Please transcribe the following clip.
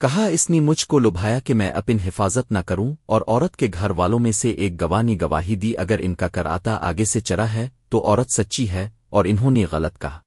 کہا اس نے مجھ کو لبھایا کہ میں اپن حفاظت نہ کروں اور عورت کے گھر والوں میں سے ایک گوانی گواہی دی اگر ان کا کراتا آگے سے چرا ہے تو عورت سچی ہے اور انہوں نے غلط کہا۔